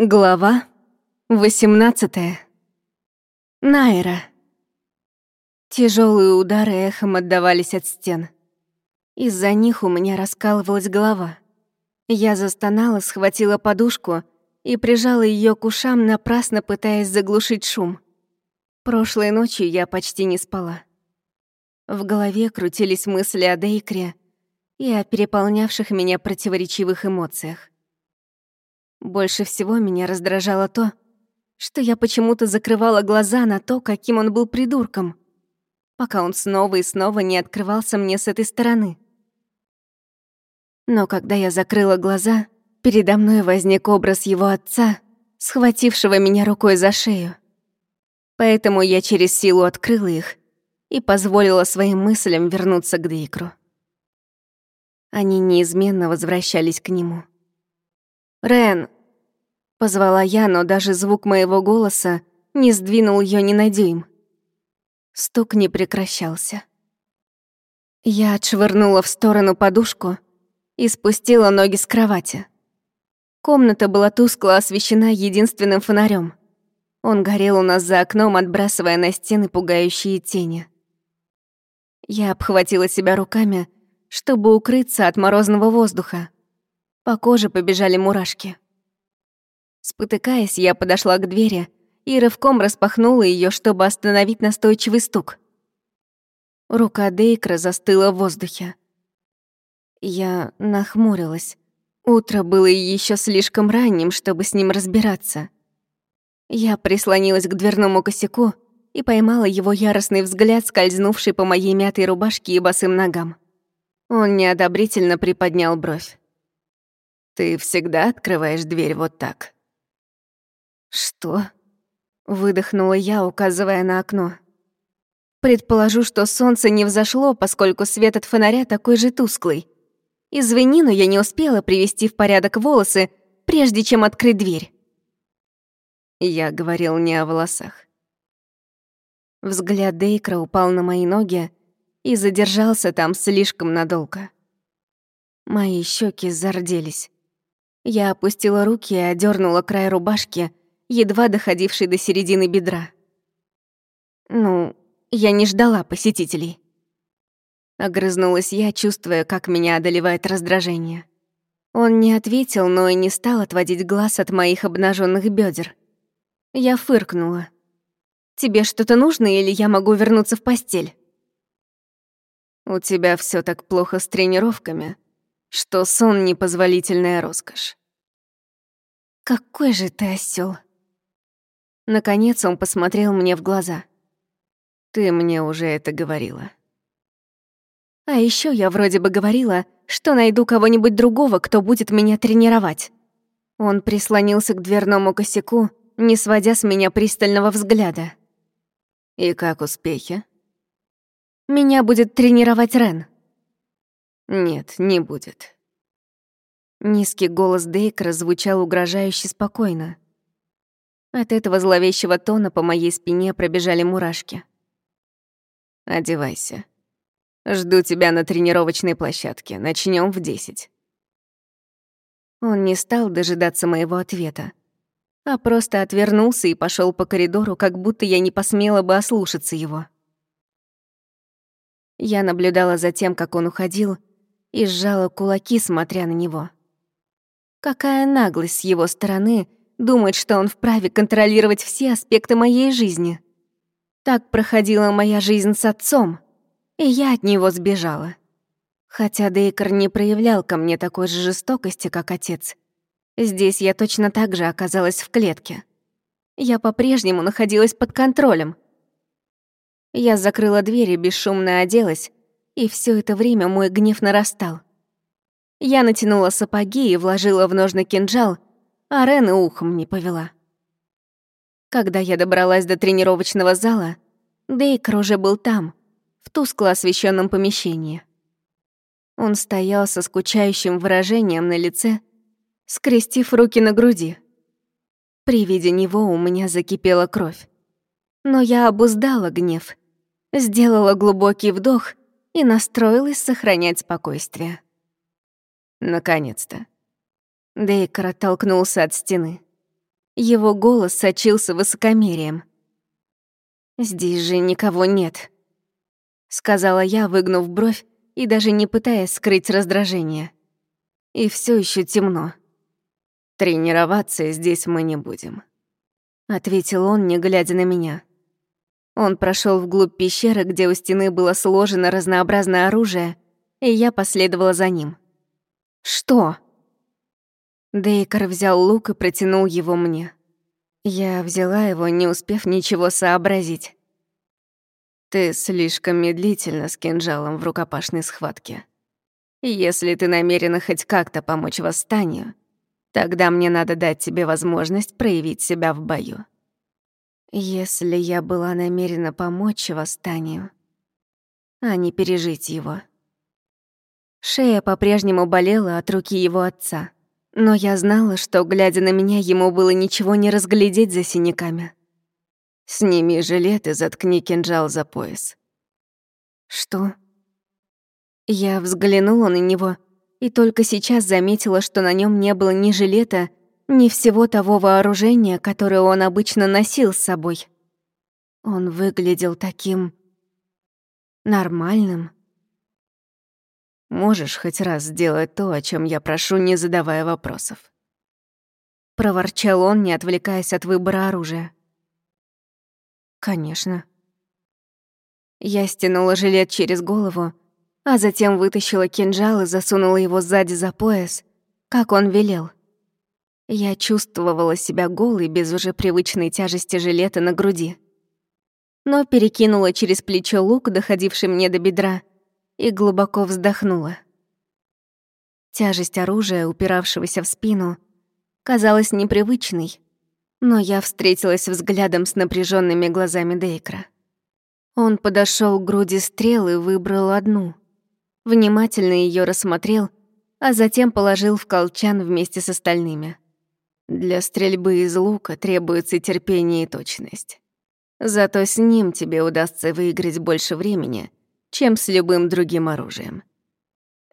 Глава 18. Найра. Тяжелые удары эхом отдавались от стен. Из-за них у меня раскалывалась голова. Я застонала, схватила подушку и прижала ее к ушам, напрасно пытаясь заглушить шум. Прошлой ночью я почти не спала. В голове крутились мысли о Дейкре и о переполнявших меня противоречивых эмоциях. Больше всего меня раздражало то, что я почему-то закрывала глаза на то, каким он был придурком, пока он снова и снова не открывался мне с этой стороны. Но когда я закрыла глаза, передо мной возник образ его отца, схватившего меня рукой за шею. Поэтому я через силу открыла их и позволила своим мыслям вернуться к Дейкру. Они неизменно возвращались к нему. «Рен!» — позвала я, но даже звук моего голоса не сдвинул ее ни на дюйм. Стук не прекращался. Я отшвырнула в сторону подушку и спустила ноги с кровати. Комната была тускло освещена единственным фонарем. Он горел у нас за окном, отбрасывая на стены пугающие тени. Я обхватила себя руками, чтобы укрыться от морозного воздуха. По коже побежали мурашки. Спотыкаясь, я подошла к двери и рывком распахнула ее, чтобы остановить настойчивый стук. Рука Дейкра застыла в воздухе. Я нахмурилась. Утро было еще слишком ранним, чтобы с ним разбираться. Я прислонилась к дверному косяку и поймала его яростный взгляд, скользнувший по моей мятой рубашке и босым ногам. Он неодобрительно приподнял бровь. Ты всегда открываешь дверь вот так?» «Что?» — выдохнула я, указывая на окно. «Предположу, что солнце не взошло, поскольку свет от фонаря такой же тусклый. Извини, но я не успела привести в порядок волосы, прежде чем открыть дверь». Я говорил не о волосах. Взгляд Дейкра упал на мои ноги и задержался там слишком надолго. Мои щеки зарделись. Я опустила руки и одернула край рубашки, едва доходившей до середины бедра. Ну, я не ждала посетителей. Огрызнулась я, чувствуя, как меня одолевает раздражение. Он не ответил, но и не стал отводить глаз от моих обнаженных бедер. Я фыркнула. «Тебе что-то нужно, или я могу вернуться в постель?» «У тебя все так плохо с тренировками, что сон — непозволительная роскошь. «Какой же ты осёл!» Наконец он посмотрел мне в глаза. «Ты мне уже это говорила». А ещё я вроде бы говорила, что найду кого-нибудь другого, кто будет меня тренировать. Он прислонился к дверному косяку, не сводя с меня пристального взгляда. «И как успехи?» «Меня будет тренировать Рен». «Нет, не будет. Низкий голос Дейкра звучал угрожающе спокойно. От этого зловещего тона по моей спине пробежали мурашки. «Одевайся. Жду тебя на тренировочной площадке. Начнем в десять». Он не стал дожидаться моего ответа, а просто отвернулся и пошел по коридору, как будто я не посмела бы ослушаться его. Я наблюдала за тем, как он уходил, и сжала кулаки, смотря на него. Какая наглость с его стороны думать, что он вправе контролировать все аспекты моей жизни. Так проходила моя жизнь с отцом, и я от него сбежала. Хотя Дейкер не проявлял ко мне такой же жестокости, как отец. Здесь я точно так же оказалась в клетке. Я по-прежнему находилась под контролем. Я закрыла дверь и бесшумно оделась, и все это время мой гнев нарастал. Я натянула сапоги и вложила в ножны кинжал, а Рен ухом не повела. Когда я добралась до тренировочного зала, Дейкер уже был там, в тускло освещенном помещении. Он стоял со скучающим выражением на лице, скрестив руки на груди. При виде него у меня закипела кровь. Но я обуздала гнев, сделала глубокий вдох и настроилась сохранять спокойствие. Наконец-то. Дейкер оттолкнулся от стены. Его голос сочился высокомерием. «Здесь же никого нет», — сказала я, выгнув бровь и даже не пытаясь скрыть раздражение. И все еще темно. «Тренироваться здесь мы не будем», — ответил он, не глядя на меня. Он прошел вглубь пещеры, где у стены было сложено разнообразное оружие, и я последовала за ним. «Что?» Дейкер взял лук и протянул его мне. Я взяла его, не успев ничего сообразить. «Ты слишком медлительно с кинжалом в рукопашной схватке. Если ты намерена хоть как-то помочь восстанию, тогда мне надо дать тебе возможность проявить себя в бою». Если я была намерена помочь восстанию, а не пережить его. Шея по-прежнему болела от руки его отца, но я знала, что, глядя на меня, ему было ничего не разглядеть за синяками. «Сними жилет и заткни кинжал за пояс». «Что?» Я взглянула на него и только сейчас заметила, что на нем не было ни жилета, ни всего того вооружения, которое он обычно носил с собой. Он выглядел таким... нормальным. Можешь хоть раз сделать то, о чем я прошу, не задавая вопросов. Проворчал он, не отвлекаясь от выбора оружия. Конечно. Я стянула жилет через голову, а затем вытащила кинжал и засунула его сзади за пояс, как он велел. Я чувствовала себя голой без уже привычной тяжести жилета на груди. Но перекинула через плечо лук, доходивший мне до бедра, и глубоко вздохнула. Тяжесть оружия, упиравшегося в спину, казалась непривычной, но я встретилась взглядом с напряженными глазами Дейкра. Он подошел к груди стрел и выбрал одну. Внимательно ее рассмотрел, а затем положил в колчан вместе с остальными. Для стрельбы из лука требуется терпение и точность. Зато с ним тебе удастся выиграть больше времени, чем с любым другим оружием.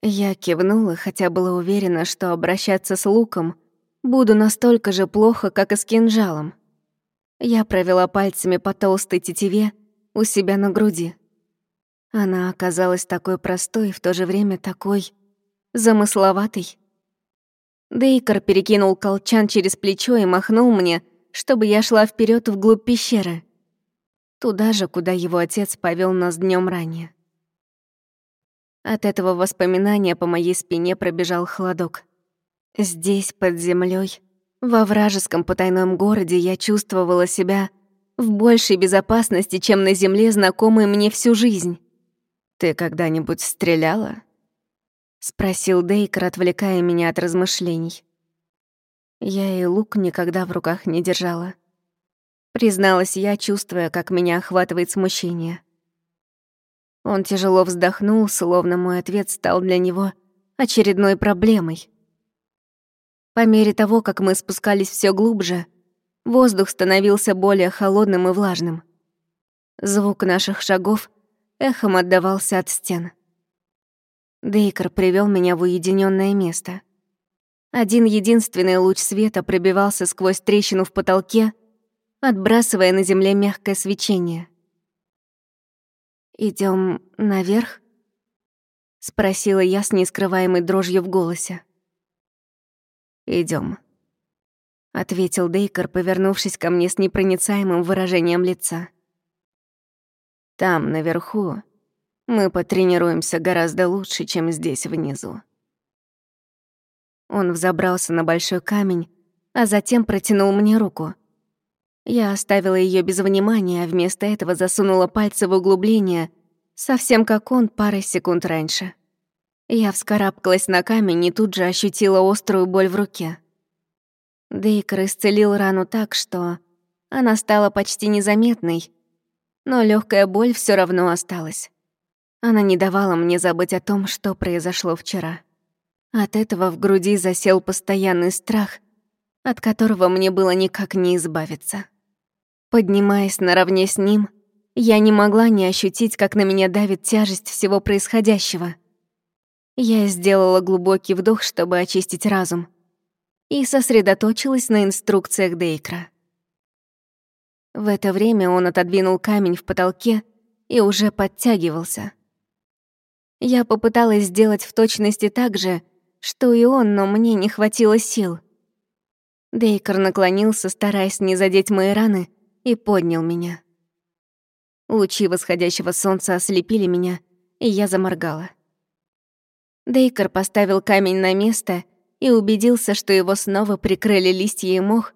Я кивнула, хотя была уверена, что обращаться с луком буду настолько же плохо, как и с кинжалом. Я провела пальцами по толстой тетиве у себя на груди. Она оказалась такой простой и в то же время такой замысловатой. Дейкер перекинул колчан через плечо и махнул мне, чтобы я шла вперед вглубь пещеры. Туда же, куда его отец повел нас днем ранее. От этого воспоминания по моей спине пробежал холодок. Здесь, под землей, во вражеском потайном городе, я чувствовала себя в большей безопасности, чем на земле, знакомой мне всю жизнь. «Ты когда-нибудь стреляла?» Спросил Дейкер, отвлекая меня от размышлений. Я и лук никогда в руках не держала. Призналась я, чувствуя, как меня охватывает смущение. Он тяжело вздохнул, словно мой ответ стал для него очередной проблемой. По мере того, как мы спускались все глубже, воздух становился более холодным и влажным. Звук наших шагов эхом отдавался от стен. Дейкер привел меня в уединенное место. Один единственный луч света пробивался сквозь трещину в потолке, отбрасывая на земле мягкое свечение. Идем наверх?» — спросила я с нескрываемой дрожью в голосе. Идем, ответил Дейкер, повернувшись ко мне с непроницаемым выражением лица. «Там, наверху, мы потренируемся гораздо лучше, чем здесь внизу. Он взобрался на большой камень, а затем протянул мне руку. Я оставила ее без внимания, а вместо этого засунула пальцы в углубление, совсем как он парой секунд раньше. Я вскарабкалась на камень и тут же ощутила острую боль в руке. Дейкер исцелил рану так, что она стала почти незаметной, но легкая боль все равно осталась. Она не давала мне забыть о том, что произошло вчера. От этого в груди засел постоянный страх, от которого мне было никак не избавиться. Поднимаясь наравне с ним, я не могла не ощутить, как на меня давит тяжесть всего происходящего. Я сделала глубокий вдох, чтобы очистить разум. и сосредоточилась на инструкциях Дейкра. В это время он отодвинул камень в потолке и уже подтягивался. Я попыталась сделать в точности так же, что и он, но мне не хватило сил. Дейкер наклонился, стараясь не задеть мои раны, и поднял меня. Лучи восходящего солнца ослепили меня, и я заморгала. Дейкер поставил камень на место и убедился, что его снова прикрыли листья и мох,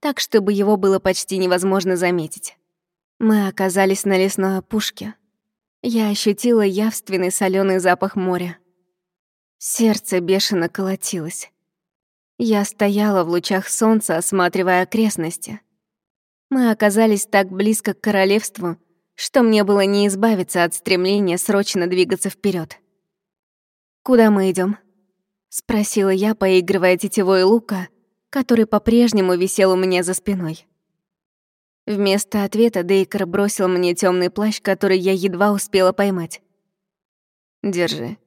так, чтобы его было почти невозможно заметить. Мы оказались на лесной опушке. Я ощутила явственный соленый запах моря. Сердце бешено колотилось. Я стояла в лучах солнца, осматривая окрестности. Мы оказались так близко к королевству, что мне было не избавиться от стремления срочно двигаться вперед. «Куда мы идем? спросила я, поигрывая тетивой лука, который по-прежнему висел у меня за спиной. Вместо ответа Дейкер бросил мне темный плащ, который я едва успела поймать. «Держи.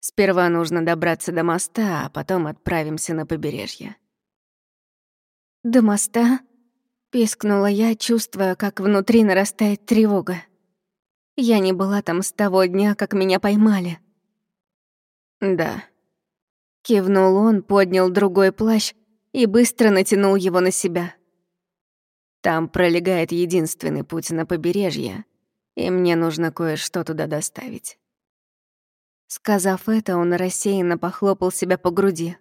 Сперва нужно добраться до моста, а потом отправимся на побережье». «До моста?» — пискнула я, чувствуя, как внутри нарастает тревога. Я не была там с того дня, как меня поймали. «Да». Кивнул он, поднял другой плащ и быстро натянул его на себя. Там пролегает единственный путь на побережье, и мне нужно кое-что туда доставить. Сказав это, он рассеянно похлопал себя по груди.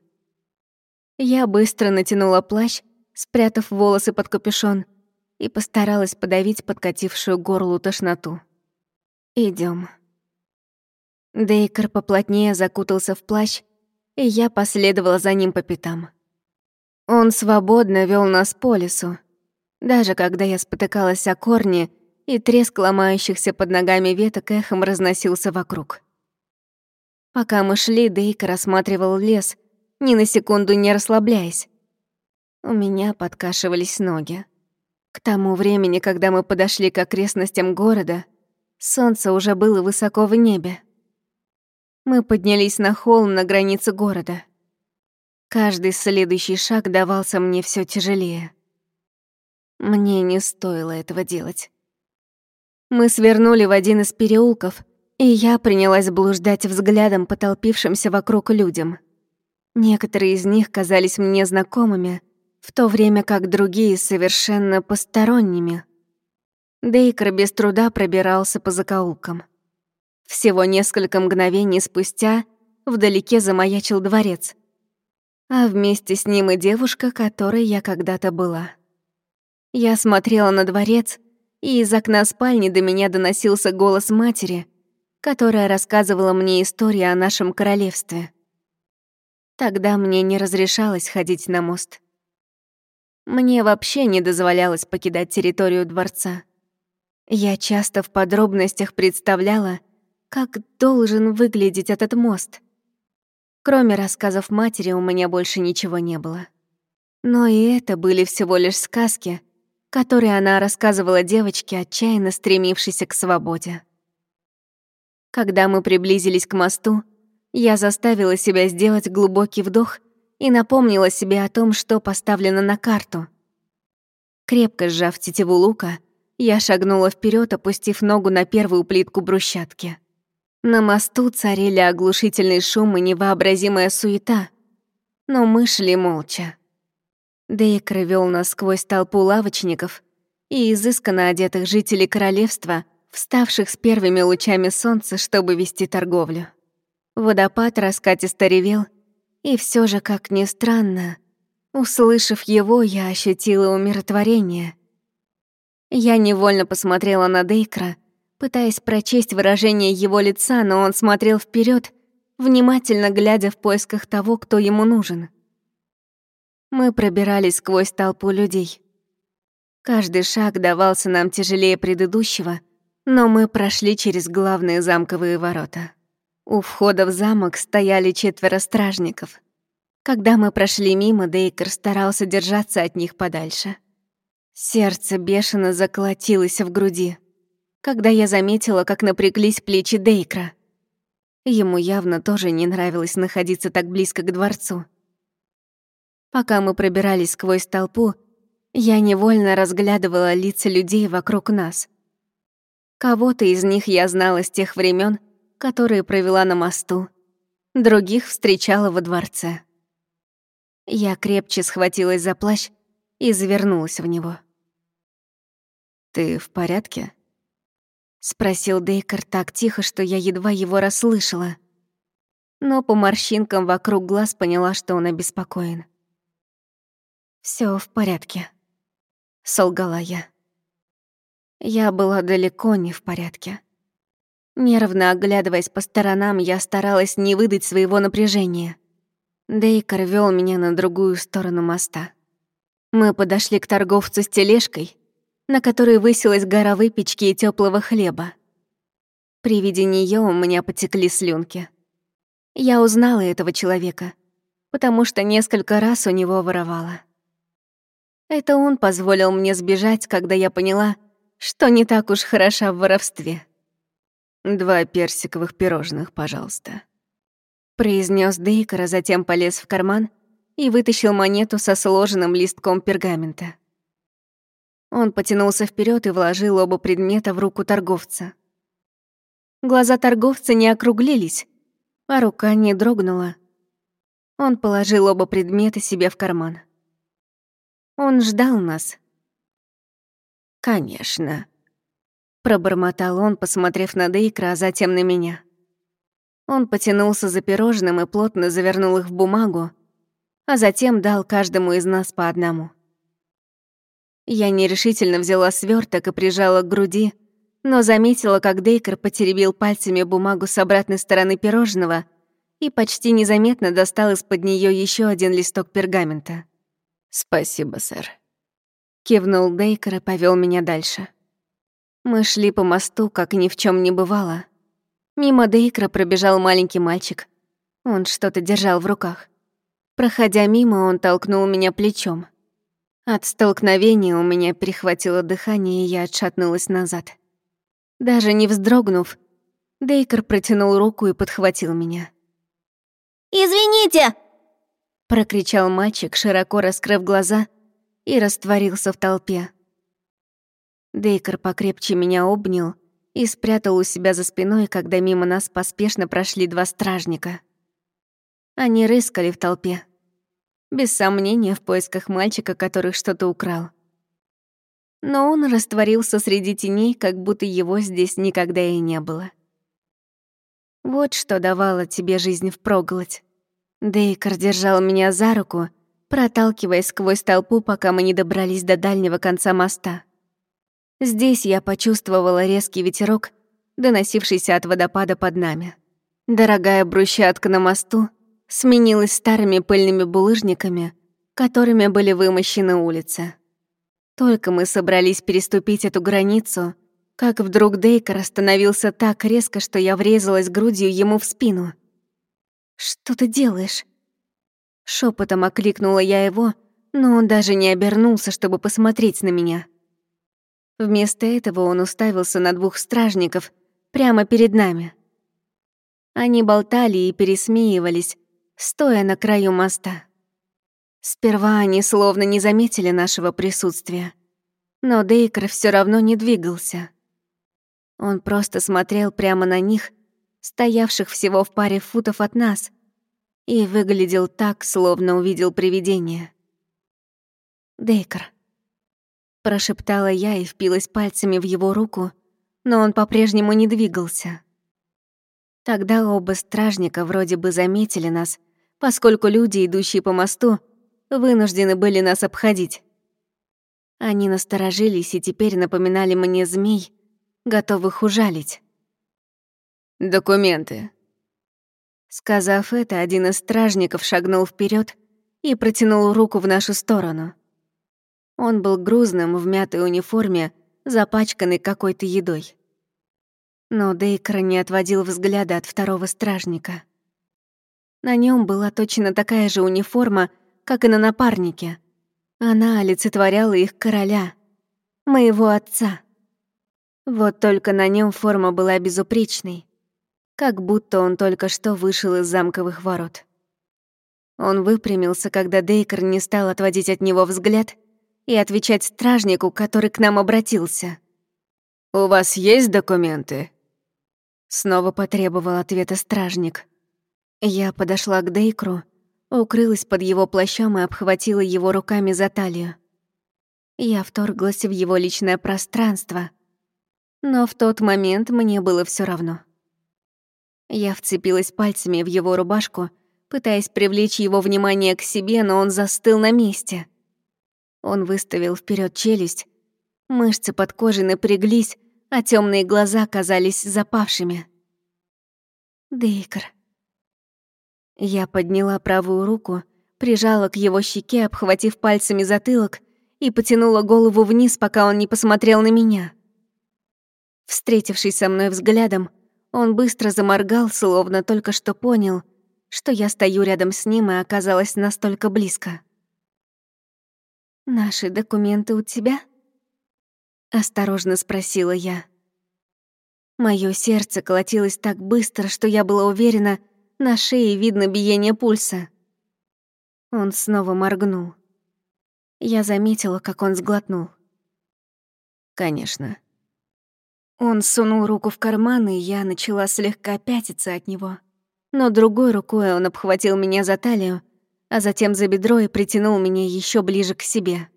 Я быстро натянула плащ, спрятав волосы под капюшон, и постаралась подавить подкатившую горлу тошноту. Идем. Дейкер поплотнее закутался в плащ, и я последовала за ним по пятам. Он свободно вел нас по лесу, даже когда я спотыкалась о корни, и треск ломающихся под ногами веток эхом разносился вокруг. Пока мы шли, Дейк рассматривал лес, ни на секунду не расслабляясь. У меня подкашивались ноги. К тому времени, когда мы подошли к окрестностям города, солнце уже было высоко в небе. Мы поднялись на холм на границе города. Каждый следующий шаг давался мне все тяжелее. Мне не стоило этого делать. Мы свернули в один из переулков, и я принялась блуждать взглядом по толпившимся вокруг людям. Некоторые из них казались мне знакомыми, в то время как другие совершенно посторонними. Дейкер без труда пробирался по закоулкам. Всего несколько мгновений спустя вдалеке замаячил дворец, а вместе с ним и девушка, которой я когда-то была. Я смотрела на дворец, и из окна спальни до меня доносился голос матери, которая рассказывала мне историю о нашем королевстве. Тогда мне не разрешалось ходить на мост. Мне вообще не дозволялось покидать территорию дворца. Я часто в подробностях представляла, как должен выглядеть этот мост. Кроме рассказов матери у меня больше ничего не было. Но и это были всего лишь сказки, который она рассказывала девочке, отчаянно стремившейся к свободе. Когда мы приблизились к мосту, я заставила себя сделать глубокий вдох и напомнила себе о том, что поставлено на карту. Крепко сжав тетиву лука, я шагнула вперед, опустив ногу на первую плитку брусчатки. На мосту царили оглушительный шум и невообразимая суета, но мы шли молча. Дейкер вел нас сквозь толпу лавочников и изысканно одетых жителей королевства, вставших с первыми лучами солнца, чтобы вести торговлю. Водопад раскатисто ревел, и все же, как ни странно, услышав его, я ощутила умиротворение. Я невольно посмотрела на Дейкра, пытаясь прочесть выражение его лица, но он смотрел вперед, внимательно глядя в поисках того, кто ему нужен. Мы пробирались сквозь толпу людей. Каждый шаг давался нам тяжелее предыдущего, но мы прошли через главные замковые ворота. У входа в замок стояли четверо стражников. Когда мы прошли мимо, Дейкер старался держаться от них подальше. Сердце бешено заколотилось в груди, когда я заметила, как напряглись плечи Дейкра. Ему явно тоже не нравилось находиться так близко к дворцу. Пока мы пробирались сквозь толпу, я невольно разглядывала лица людей вокруг нас. Кого-то из них я знала с тех времен, которые провела на мосту, других встречала во дворце. Я крепче схватилась за плащ и завернулась в него. «Ты в порядке?» — спросил Дейкер так тихо, что я едва его расслышала. Но по морщинкам вокруг глаз поняла, что он обеспокоен. Все в порядке», — солгала я. Я была далеко не в порядке. Нервно оглядываясь по сторонам, я старалась не выдать своего напряжения. Дейкер вел меня на другую сторону моста. Мы подошли к торговцу с тележкой, на которой высилась гора выпечки и теплого хлеба. При виде нее у меня потекли слюнки. Я узнала этого человека, потому что несколько раз у него воровала. Это он позволил мне сбежать, когда я поняла, что не так уж хороша в воровстве. «Два персиковых пирожных, пожалуйста», — произнес Дейкер, затем полез в карман и вытащил монету со сложенным листком пергамента. Он потянулся вперед и вложил оба предмета в руку торговца. Глаза торговца не округлились, а рука не дрогнула. Он положил оба предмета себе в карман. Он ждал нас. «Конечно», — пробормотал он, посмотрев на Дейкра, а затем на меня. Он потянулся за пирожным и плотно завернул их в бумагу, а затем дал каждому из нас по одному. Я нерешительно взяла сверток и прижала к груди, но заметила, как Дейкер потеребил пальцами бумагу с обратной стороны пирожного и почти незаметно достал из-под нее еще один листок пергамента. «Спасибо, сэр», — кивнул Дейкер и повел меня дальше. Мы шли по мосту, как ни в чем не бывало. Мимо Дейкера пробежал маленький мальчик. Он что-то держал в руках. Проходя мимо, он толкнул меня плечом. От столкновения у меня перехватило дыхание, и я отшатнулась назад. Даже не вздрогнув, Дейкер протянул руку и подхватил меня. «Извините!» — прокричал мальчик, широко раскрыв глаза, и растворился в толпе. Дейкер покрепче меня обнял и спрятал у себя за спиной, когда мимо нас поспешно прошли два стражника. Они рыскали в толпе. Без сомнения, в поисках мальчика, который что-то украл. Но он растворился среди теней, как будто его здесь никогда и не было. Вот что давало тебе жизнь впроголодь. Дейкер держал меня за руку, проталкиваясь сквозь толпу, пока мы не добрались до дальнего конца моста. Здесь я почувствовала резкий ветерок, доносившийся от водопада под нами. Дорогая брусчатка на мосту сменилась старыми пыльными булыжниками, которыми были вымощены улицы. Только мы собрались переступить эту границу, как вдруг Дейкер остановился так резко, что я врезалась грудью ему в спину. «Что ты делаешь?» Шепотом окликнула я его, но он даже не обернулся, чтобы посмотреть на меня. Вместо этого он уставился на двух стражников прямо перед нами. Они болтали и пересмеивались, стоя на краю моста. Сперва они словно не заметили нашего присутствия, но Дейкер все равно не двигался. Он просто смотрел прямо на них, стоявших всего в паре футов от нас, и выглядел так, словно увидел привидение. «Дейкер», — прошептала я и впилась пальцами в его руку, но он по-прежнему не двигался. Тогда оба стражника вроде бы заметили нас поскольку люди, идущие по мосту, вынуждены были нас обходить. Они насторожились и теперь напоминали мне змей, готовых ужалить. «Документы». Сказав это, один из стражников шагнул вперед и протянул руку в нашу сторону. Он был грузным, в мятой униформе, запачканный какой-то едой. Но Дейкер не отводил взгляда от второго стражника — на нем была точно такая же униформа, как и на напарнике. Она олицетворяла их короля, моего отца. Вот только на нем форма была безупречной, как будто он только что вышел из замковых ворот. Он выпрямился, когда Дейкер не стал отводить от него взгляд и отвечать стражнику, который к нам обратился. «У вас есть документы?» Снова потребовал ответа стражник. Я подошла к Дейкру, укрылась под его плащом и обхватила его руками за талию. Я вторглась в его личное пространство, но в тот момент мне было все равно. Я вцепилась пальцами в его рубашку, пытаясь привлечь его внимание к себе, но он застыл на месте. Он выставил вперед челюсть, мышцы под кожей напряглись, а темные глаза казались запавшими. Дейкер. Я подняла правую руку, прижала к его щеке, обхватив пальцами затылок, и потянула голову вниз, пока он не посмотрел на меня. Встретившись со мной взглядом, он быстро заморгал, словно только что понял, что я стою рядом с ним и оказалась настолько близко. «Наши документы у тебя?» — осторожно спросила я. Моё сердце колотилось так быстро, что я была уверена, на шее видно биение пульса. Он снова моргнул. Я заметила, как он сглотнул. «Конечно», он сунул руку в карман, и я начала слегка пятиться от него. Но другой рукой он обхватил меня за талию, а затем за бедро и притянул меня еще ближе к себе.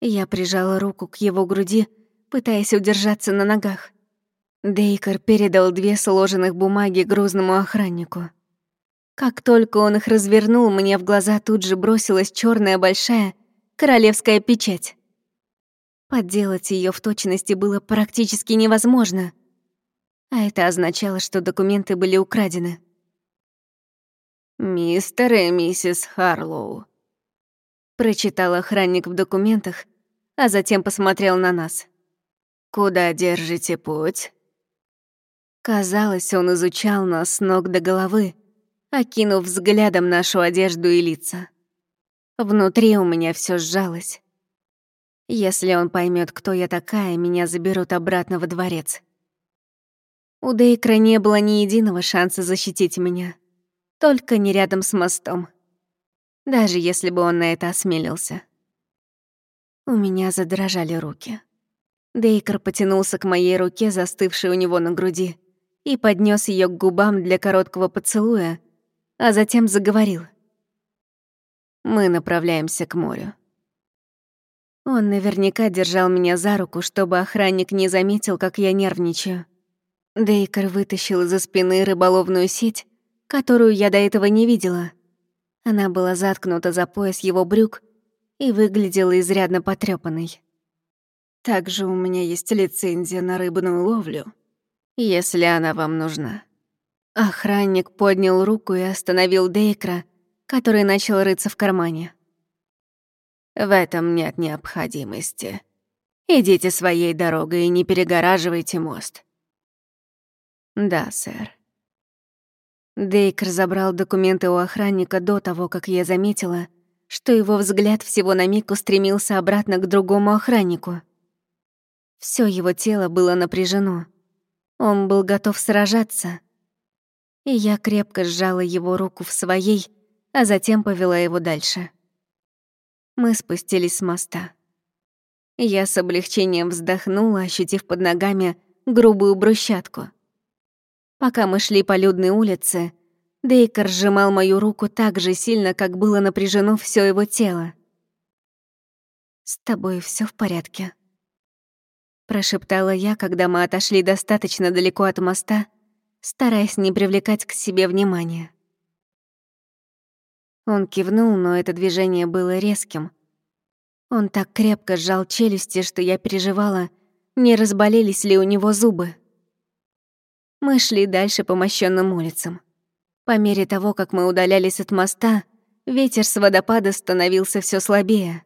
Я прижала руку к его груди, пытаясь удержаться на ногах. Дейкер передал две сложенных бумаги грузному охраннику. Как только он их развернул, мне в глаза тут же бросилась черная большая королевская печать. Подделать ее в точности было практически невозможно. А это означало, что документы были украдены. «Мистер и миссис Харлоу», — прочитал охранник в документах, а затем посмотрел на нас. «Куда держите путь?» Казалось, он изучал нас с ног до головы, окинув взглядом нашу одежду и лица. Внутри у меня все сжалось. Если он поймет, кто я такая, меня заберут обратно во дворец. У Дейкра не было ни единого шанса защитить меня. Только не рядом с мостом. Даже если бы он на это осмелился. У меня задрожали руки. Дейкер потянулся к моей руке, застывшей у него на груди, и поднес ее к губам для короткого поцелуя, а затем заговорил. «Мы направляемся к морю. Он наверняка держал меня за руку, чтобы охранник не заметил, как я нервничаю. Дейкер вытащил из-за спины рыболовную сеть, которую я до этого не видела. Она была заткнута за пояс его брюк и выглядела изрядно потрёпанной. Также у меня есть лицензия на рыбную ловлю, если она вам нужна. Охранник поднял руку и остановил Дейкра, который начал рыться в кармане. В этом нет необходимости. Идите своей дорогой и не перегораживайте мост. Да, сэр. Дейкер забрал документы у охранника до того, как я заметила, что его взгляд всего на миг устремился обратно к другому охраннику. Всё его тело было напряжено. Он был готов сражаться. И я крепко сжала его руку в своей, а затем повела его дальше. Мы спустились с моста. Я с облегчением вздохнула, ощутив под ногами грубую брусчатку. Пока мы шли по людной улице, Дейкер сжимал мою руку так же сильно, как было напряжено все его тело. «С тобой все в порядке?» Прошептала я, когда мы отошли достаточно далеко от моста, стараясь не привлекать к себе внимания. Он кивнул, но это движение было резким. Он так крепко сжал челюсти, что я переживала, не разболелись ли у него зубы. Мы шли дальше по мощенным улицам. По мере того, как мы удалялись от моста, ветер с водопада становился все слабее.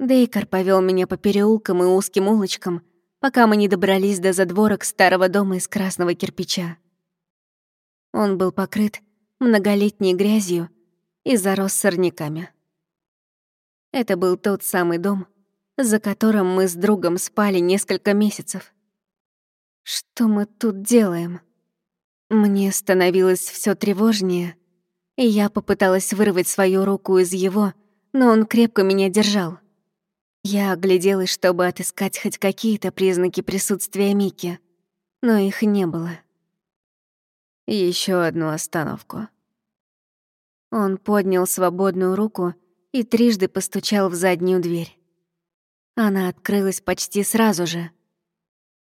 Дейкар повел меня по переулкам и узким улочкам, пока мы не добрались до задворок старого дома из красного кирпича. Он был покрыт многолетней грязью и зарос сорняками. Это был тот самый дом, за которым мы с другом спали несколько месяцев. Что мы тут делаем? Мне становилось все тревожнее, И я попыталась вырвать свою руку из его, но он крепко меня держал. Я огляделась, чтобы отыскать хоть какие-то признаки присутствия Мики, но их не было. Еще одну остановку. Он поднял свободную руку и трижды постучал в заднюю дверь. Она открылась почти сразу же.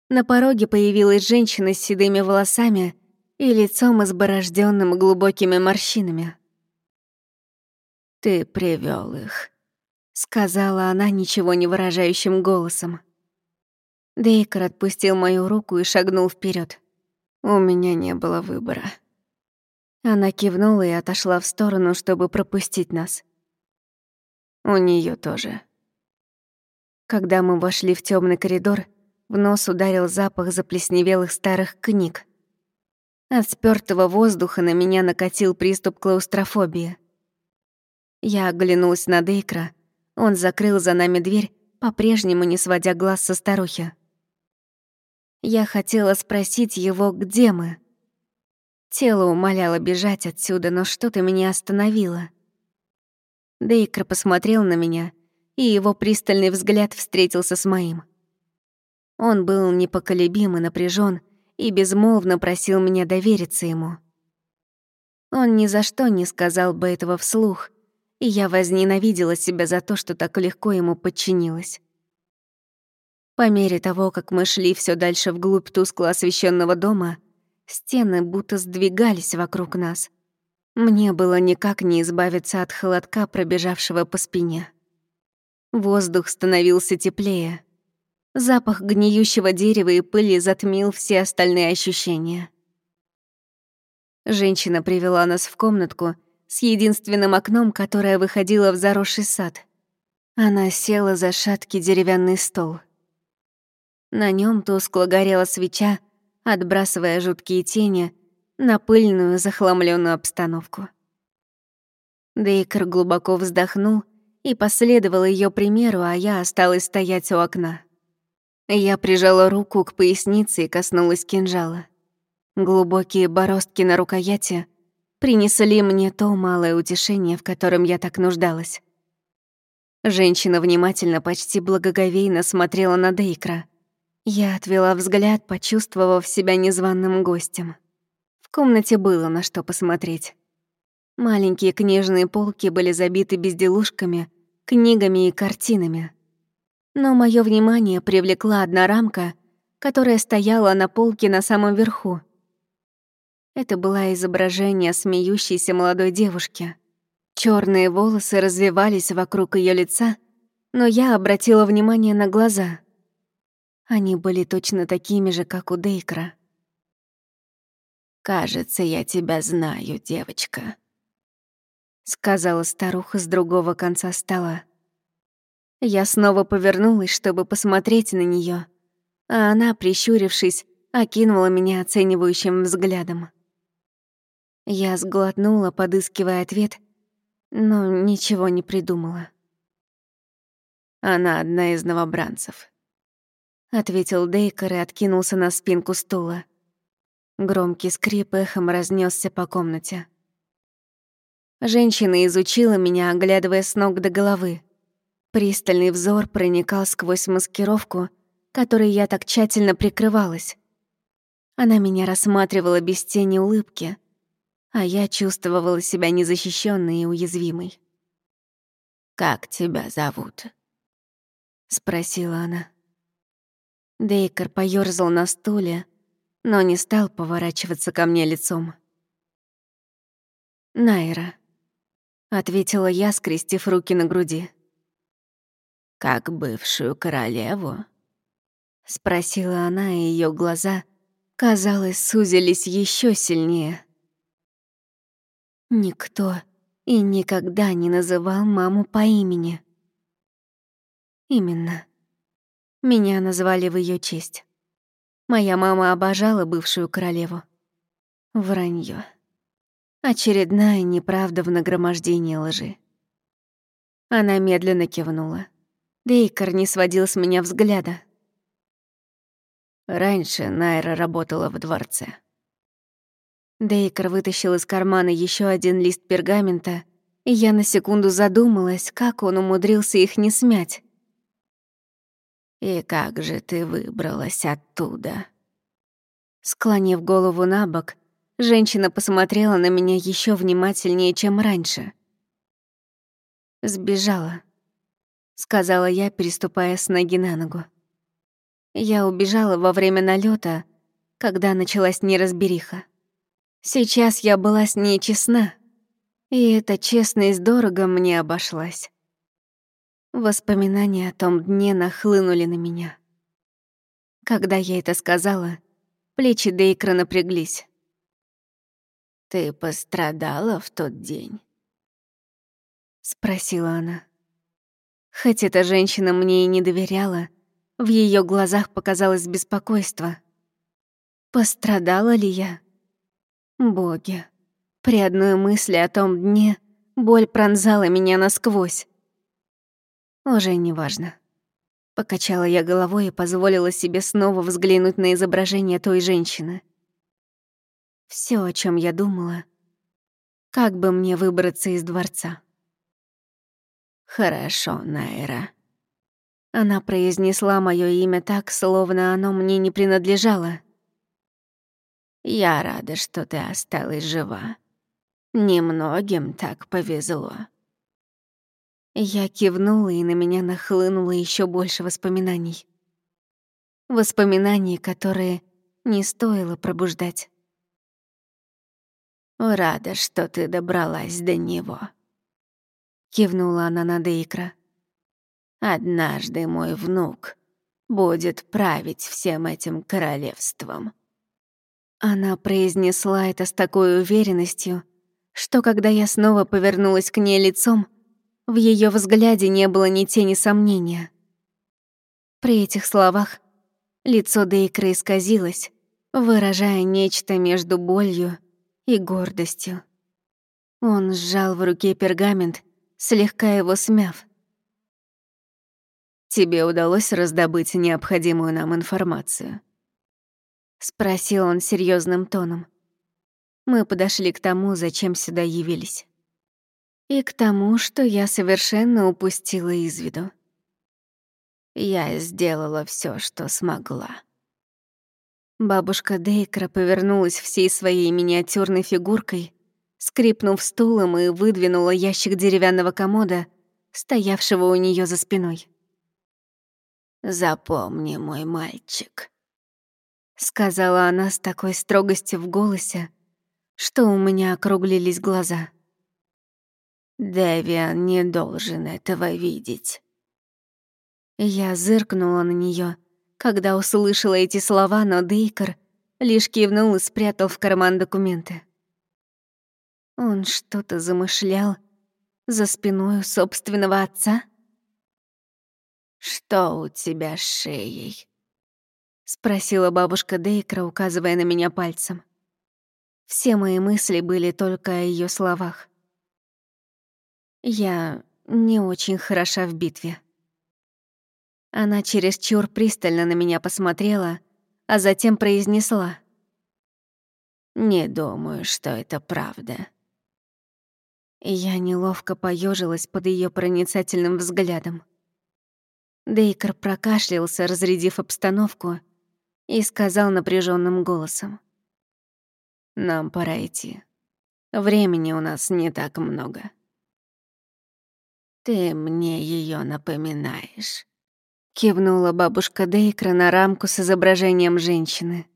На пороге появилась женщина с седыми волосами и лицом изборожденным глубокими морщинами. «Ты привел их», — сказала она ничего не выражающим голосом. Дейкер отпустил мою руку и шагнул вперед. У меня не было выбора. Она кивнула и отошла в сторону, чтобы пропустить нас. У нее тоже. Когда мы вошли в темный коридор, в нос ударил запах заплесневелых старых книг. От спёртого воздуха на меня накатил приступ клаустрофобии. Я оглянулась на Дейкра. Он закрыл за нами дверь, по-прежнему не сводя глаз со старухи. Я хотела спросить его, где мы. Тело умоляло бежать отсюда, но что-то меня остановило. Дейкер посмотрел на меня, и его пристальный взгляд встретился с моим. Он был непоколебим и напряжен, и безмолвно просил меня довериться ему. Он ни за что не сказал бы этого вслух, и я возненавидела себя за то, что так легко ему подчинилась. По мере того, как мы шли все дальше вглубь тускло освещенного дома, стены будто сдвигались вокруг нас. Мне было никак не избавиться от холодка, пробежавшего по спине. Воздух становился теплее. Запах гниющего дерева и пыли затмил все остальные ощущения. Женщина привела нас в комнатку с единственным окном, которое выходило в заросший сад. Она села за шаткий деревянный стол — на нем тускло горела свеча, отбрасывая жуткие тени на пыльную захламленную обстановку. Дейкер глубоко вздохнул и последовал ее примеру, а я осталась стоять у окна. Я прижала руку к пояснице и коснулась кинжала. Глубокие бороздки на рукояти принесли мне то малое утешение, в котором я так нуждалась. Женщина внимательно, почти благоговейно смотрела на Дейкра — я отвела взгляд, почувствовав себя незваным гостем. В комнате было на что посмотреть. Маленькие книжные полки были забиты безделушками, книгами и картинами. Но мое внимание привлекла одна рамка, которая стояла на полке на самом верху. Это было изображение смеющейся молодой девушки. Черные волосы развивались вокруг ее лица, но я обратила внимание на глаза. Они были точно такими же, как у Дейкра. «Кажется, я тебя знаю, девочка», — сказала старуха с другого конца стола. Я снова повернулась, чтобы посмотреть на нее, а она, прищурившись, окинула меня оценивающим взглядом. Я сглотнула, подыскивая ответ, но ничего не придумала. Она одна из новобранцев ответил Дейкер и откинулся на спинку стула. Громкий скрип эхом разнесся по комнате. Женщина изучила меня, оглядывая с ног до головы. Пристальный взор проникал сквозь маскировку, которой я так тщательно прикрывалась. Она меня рассматривала без тени улыбки, а я чувствовала себя незащищенной и уязвимой. «Как тебя зовут?» — спросила она. Дейкер поёрзал на стуле, но не стал поворачиваться ко мне лицом. «Найра», — ответила я, скрестив руки на груди. «Как бывшую королеву?» — спросила она, и её глаза, казалось, сузились ещё сильнее. Никто и никогда не называл маму по имени. Именно. Меня назвали в ее честь. Моя мама обожала бывшую королеву. Вранье. Очередная неправда в нагромождении лжи. Она медленно кивнула. Дейкер не сводил с меня взгляда. Раньше Найра работала в дворце. Дейкер вытащил из кармана еще один лист пергамента, и я на секунду задумалась, как он умудрился их не смять. «И как же ты выбралась оттуда?» Склонив голову на бок, женщина посмотрела на меня еще внимательнее, чем раньше. «Сбежала», — сказала я, переступая с ноги на ногу. Я убежала во время налета, когда началась неразбериха. Сейчас я была с ней честна, и эта честность дорого мне обошлась. Воспоминания о том дне нахлынули на меня. Когда я это сказала, плечи Дейкра напряглись. «Ты пострадала в тот день?» — спросила она. Хоть эта женщина мне и не доверяла, в ее глазах показалось беспокойство. Пострадала ли я? Боги. При одной мысли о том дне боль пронзала меня насквозь. Уже не важно. Покачала я головой и позволила себе снова взглянуть на изображение той женщины. Все, о чем я думала, как бы мне выбраться из дворца. «Хорошо, Найра». Она произнесла мое имя так, словно оно мне не принадлежало. Я рада, что ты осталась жива. Немногим так повезло. Я кивнула, и на меня нахлынуло еще больше воспоминаний. Воспоминаний, которые не стоило пробуждать. «Рада, что ты добралась до него», — кивнула она на Дейкра. «Однажды мой внук будет править всем этим королевством». Она произнесла это с такой уверенностью, что когда я снова повернулась к ней лицом, в ее взгляде не было ни тени сомнения. При этих словах лицо Дейкры исказилось, выражая нечто между болью и гордостью. Он сжал в руке пергамент, слегка его смяв. «Тебе удалось раздобыть необходимую нам информацию?» Спросил он серьезным тоном. Мы подошли к тому, зачем сюда явились. И к тому, что я совершенно упустила из виду. Я сделала все, что смогла. Бабушка Дейкра повернулась всей своей миниатюрной фигуркой, скрипнув стулом и выдвинула ящик деревянного комода, стоявшего у нее за спиной. «Запомни, мой мальчик», — сказала она с такой строгостью в голосе, что у меня округлились глаза. «Дэвиан не должен этого видеть». Я зыркнула на нее, когда услышала эти слова, но Дейкер лишь кивнул и спрятал в карман документы. Он что-то замышлял за спиной собственного отца? «Что у тебя с шеей?» — спросила бабушка Дейкра, указывая на меня пальцем. Все мои мысли были только о ее словах. Я не очень хороша в битве. Она чересчур пристально на меня посмотрела, а затем произнесла. «Не думаю, что это правда». Я неловко поежилась под ее проницательным взглядом. Дейкер прокашлялся, разрядив обстановку, и сказал напряженным голосом. «Нам пора идти. Времени у нас не так много». «Ты мне ее напоминаешь», — кивнула бабушка Дейкра на рамку с изображением женщины.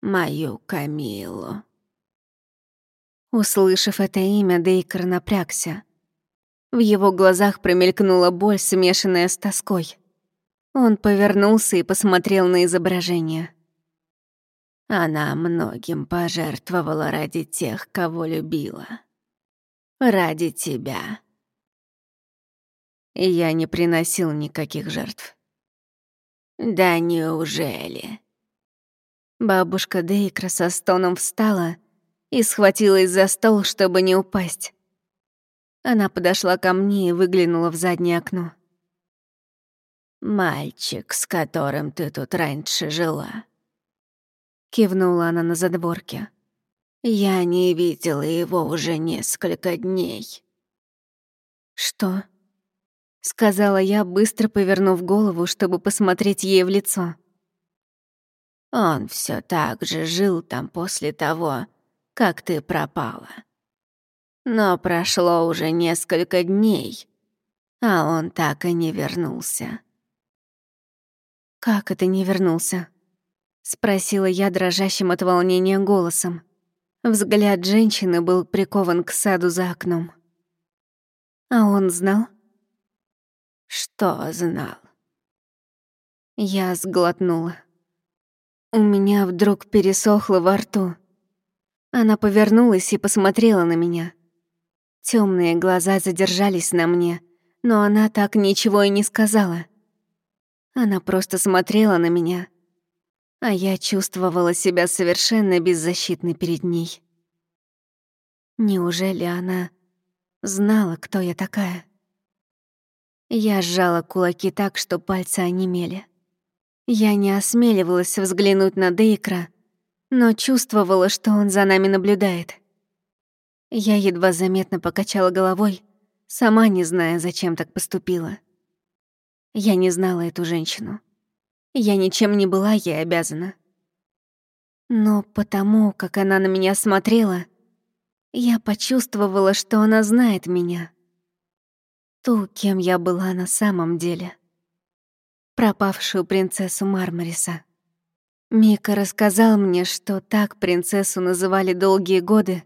«Мою Камилу». Услышав это имя, Дейкер напрягся. В его глазах промелькнула боль, смешанная с тоской. Он повернулся и посмотрел на изображение. Она многим пожертвовала ради тех, кого любила. Ради тебя. Я не приносил никаких жертв. Да неужели? Бабушка Дейкра со стоном встала и схватилась за стол, чтобы не упасть. Она подошла ко мне и выглянула в заднее окно. «Мальчик, с которым ты тут раньше жила». Кивнула она на задворке. Я не видела его уже несколько дней. Что? Сказала я, быстро повернув голову, чтобы посмотреть ей в лицо. Он все так же жил там после того, как ты пропала. Но прошло уже несколько дней, а он так и не вернулся. «Как это не вернулся?» — спросила я дрожащим от волнения голосом. Взгляд женщины был прикован к саду за окном. «А он знал?» «Что знал?» Я сглотнула. У меня вдруг пересохло во рту. Она повернулась и посмотрела на меня. Темные глаза задержались на мне, но она так ничего и не сказала. Она просто смотрела на меня, а я чувствовала себя совершенно беззащитной перед ней. Неужели она знала, кто я такая? Я сжала кулаки так, что пальцы онемели. Я не осмеливалась взглянуть на Дейкра, но чувствовала, что он за нами наблюдает. Я едва заметно покачала головой, сама не зная, зачем так поступила. Я не знала эту женщину. Я ничем не была ей обязана. Но потому, как она на меня смотрела, я почувствовала, что она знает меня. Ту, кем я была на самом деле. Пропавшую принцессу Мармариса. Мика рассказал мне, что так принцессу называли долгие годы,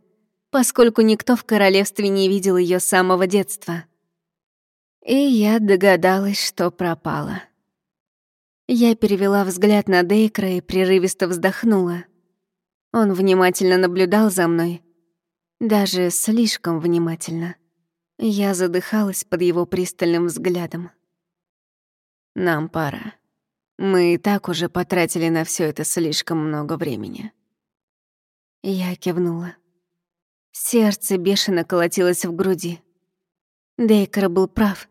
поскольку никто в королевстве не видел ее с самого детства. И я догадалась, что пропала. Я перевела взгляд на Дейкра и прерывисто вздохнула. Он внимательно наблюдал за мной. Даже слишком внимательно. Я задыхалась под его пристальным взглядом. «Нам пора», мы и так уже потратили на все это слишком много времени. Я кивнула. Сердце бешено колотилось в груди. Дейкер был прав.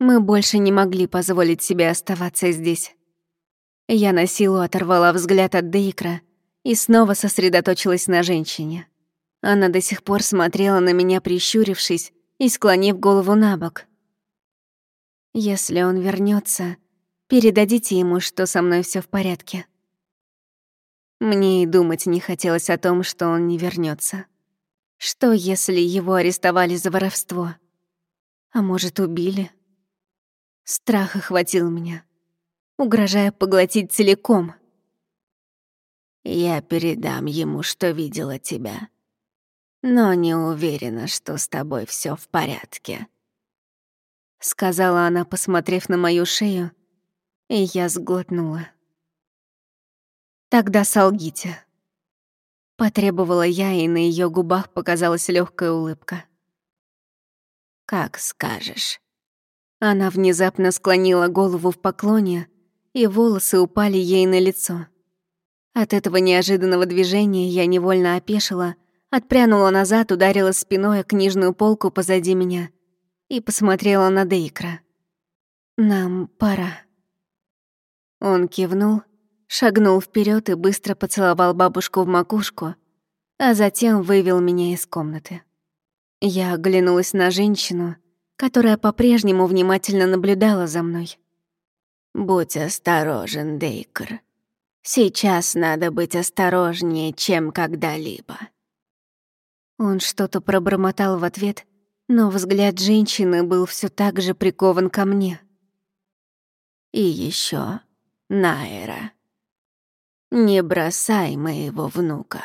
Мы больше не могли позволить себе оставаться здесь. Я на силу оторвала взгляд от Дейкра и снова сосредоточилась на женщине. Она до сих пор смотрела на меня, прищурившись и склонив голову на бок. Если он вернется, Передадите ему, что со мной все в порядке. Мне и думать не хотелось о том, что он не вернется. Что, если его арестовали за воровство? А может, убили? Страх охватил меня, угрожая поглотить целиком. «Я передам ему, что видела тебя, но не уверена, что с тобой все в порядке», — сказала она, посмотрев на мою шею, и я сглотнула. «Тогда солгите». Потребовала я, и на ее губах показалась легкая улыбка. «Как скажешь». Она внезапно склонила голову в поклоне, и волосы упали ей на лицо. От этого неожиданного движения я невольно опешила, отпрянула назад, ударила спиной о книжную полку позади меня и посмотрела на Дейкра. «Нам пора». Он кивнул, шагнул вперед и быстро поцеловал бабушку в макушку, а затем вывел меня из комнаты. Я оглянулась на женщину, которая по-прежнему внимательно наблюдала за мной. «Будь осторожен, Дейкер. Сейчас надо быть осторожнее, чем когда-либо». Он что-то пробормотал в ответ, но взгляд женщины был все так же прикован ко мне. «И еще Найра. Не бросай моего внука.